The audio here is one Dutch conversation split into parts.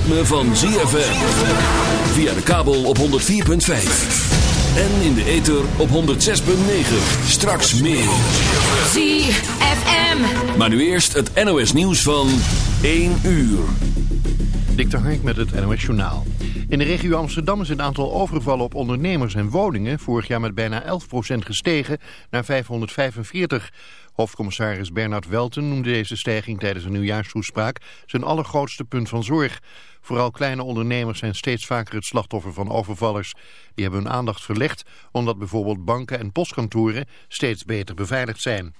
ritme van ZFM. Via de kabel op 104.5. En in de ether op 106.9. Straks meer. ZFM. Maar nu eerst het NOS nieuws van 1 uur. Dik Hark met het NOS Journaal. In de regio Amsterdam is het aantal overvallen op ondernemers en woningen vorig jaar met bijna 11% gestegen naar 545. Hoofdcommissaris Bernard Welten noemde deze stijging tijdens een nieuwjaarstoespraak zijn allergrootste punt van zorg. Vooral kleine ondernemers zijn steeds vaker het slachtoffer van overvallers. Die hebben hun aandacht verlegd omdat bijvoorbeeld banken en postkantoren steeds beter beveiligd zijn.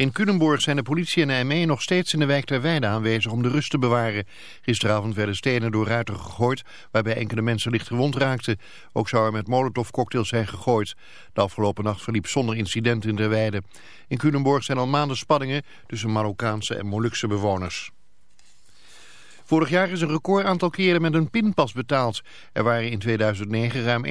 In Culemborg zijn de politie en de ME nog steeds in de wijk ter Weide aanwezig om de rust te bewaren. Gisteravond werden stenen door ruiten gegooid, waarbij enkele mensen licht gewond raakten. Ook zou er met molotovcocktails zijn gegooid. De afgelopen nacht verliep zonder incident in ter Weide. In Culemborg zijn al maanden spanningen tussen Marokkaanse en Molukse bewoners. Vorig jaar is een record aantal keren met een pinpas betaald. Er waren in 2009 ruim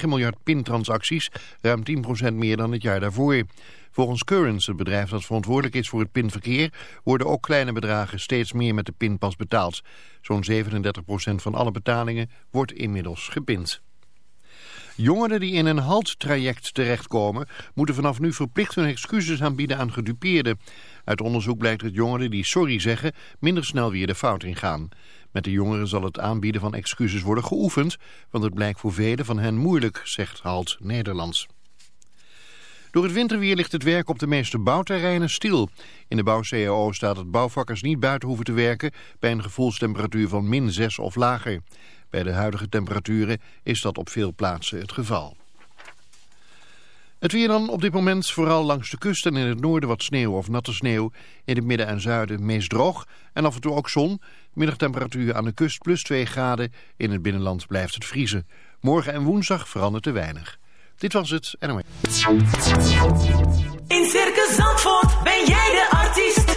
1,9 miljard pintransacties, ruim 10% meer dan het jaar daarvoor. Volgens Currents, het bedrijf dat verantwoordelijk is voor het pinverkeer, worden ook kleine bedragen steeds meer met de pinpas betaald. Zo'n 37% van alle betalingen wordt inmiddels gepind. Jongeren die in een halttraject terechtkomen... moeten vanaf nu verplicht hun excuses aanbieden aan gedupeerden. Uit onderzoek blijkt dat jongeren die sorry zeggen... minder snel weer de fout ingaan. Met de jongeren zal het aanbieden van excuses worden geoefend... want het blijkt voor velen van hen moeilijk, zegt Halt Nederlands. Door het winterweer ligt het werk op de meeste bouwterreinen stil. In de bouw-CAO staat dat bouwvakkers niet buiten hoeven te werken... bij een gevoelstemperatuur van min 6 of lager... Bij de huidige temperaturen is dat op veel plaatsen het geval. Het weer dan op dit moment vooral langs de kust en in het noorden wat sneeuw of natte sneeuw. In het midden en zuiden meest droog en af en toe ook zon. Middagtemperatuur aan de kust plus 2 graden. In het binnenland blijft het vriezen. Morgen en woensdag verandert te weinig. Dit was het. In Circus Zandvoort ben jij de artiest.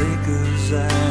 zal ik er zijn.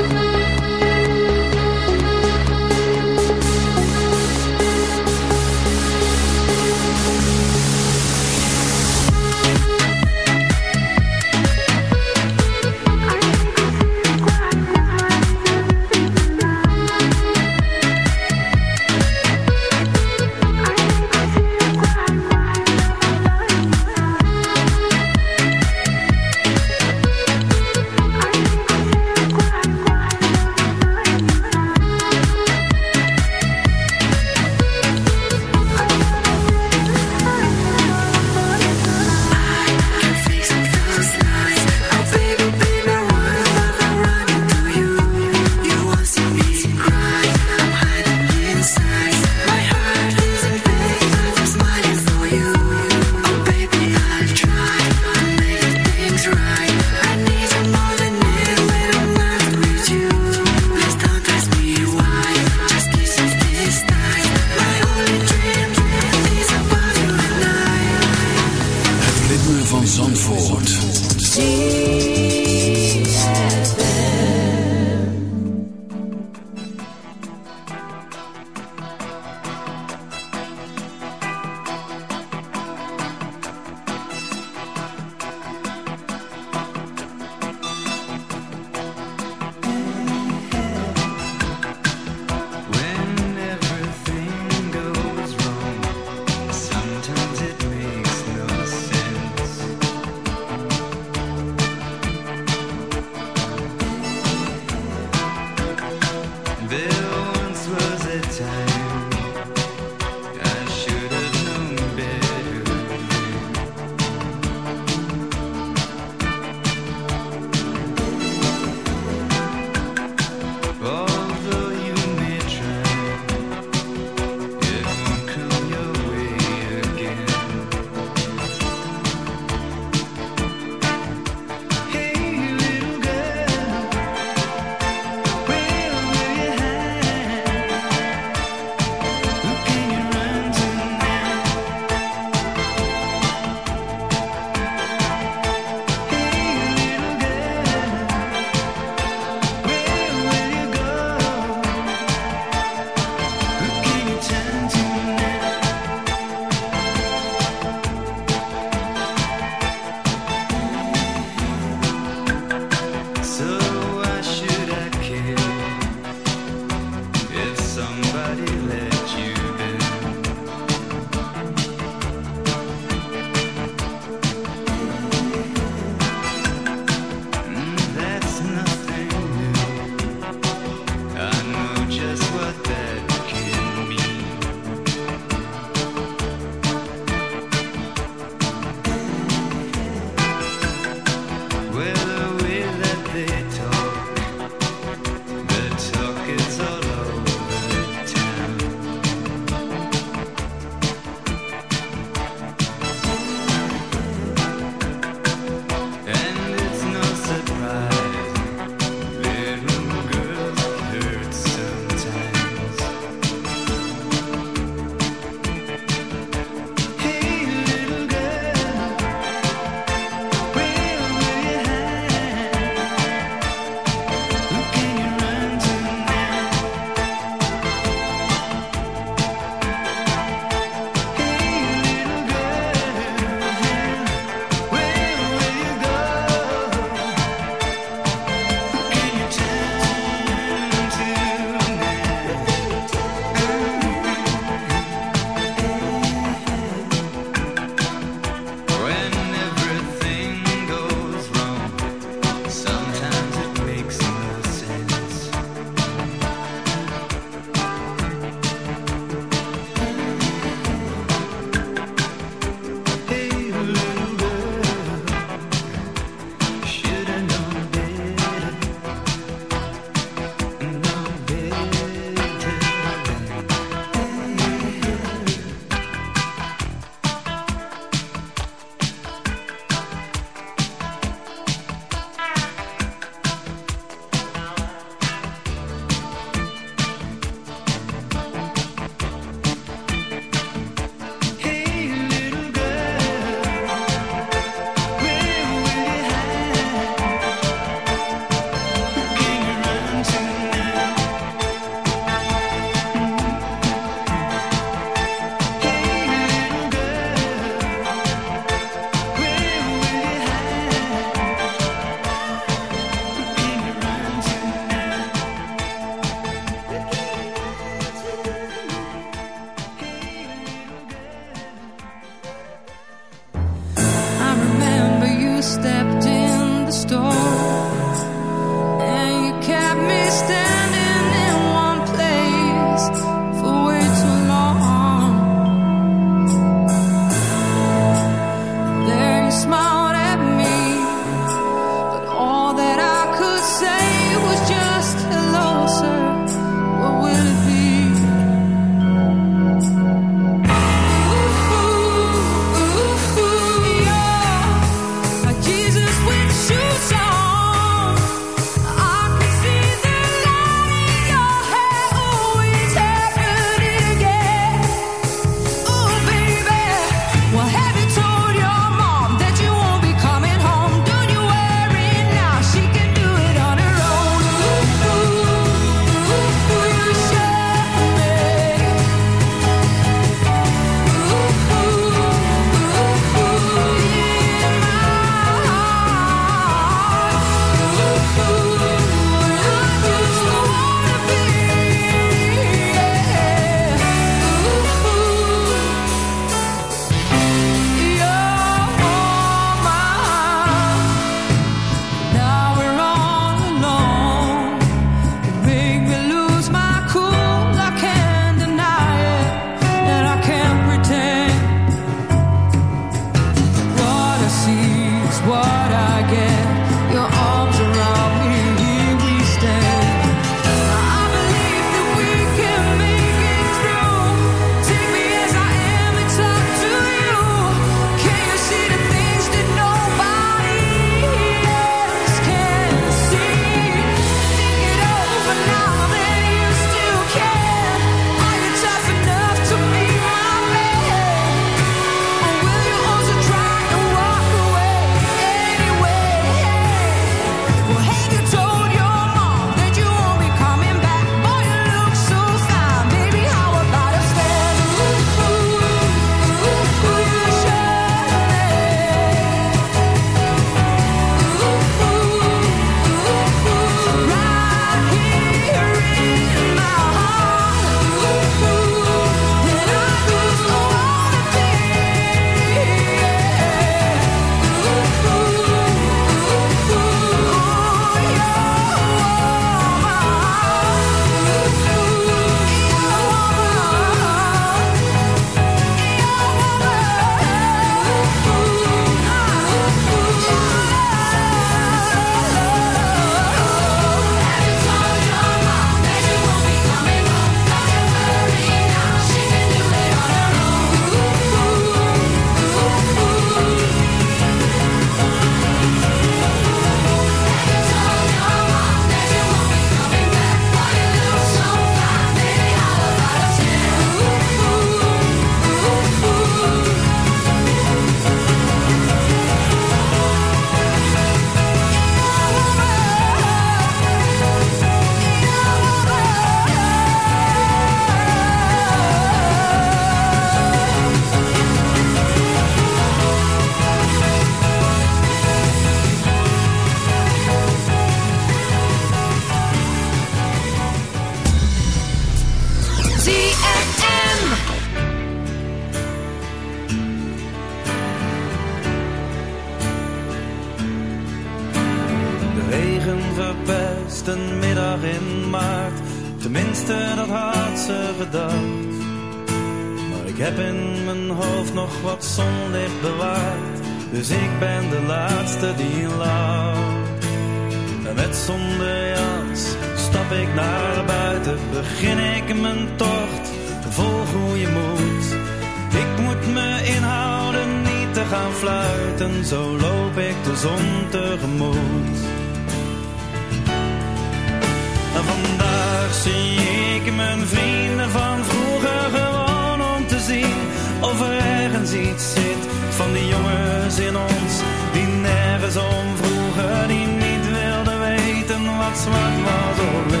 wat was.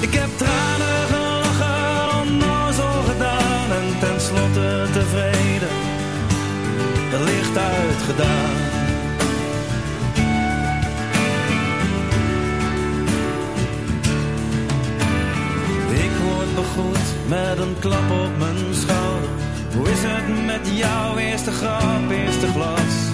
Ik heb tranen gelachen, onnozel gedaan en tenslotte tevreden, Er licht uitgedaan. Ik word begroet met een klap op mijn schouder. Hoe is het met jouw eerste grap, eerste glas?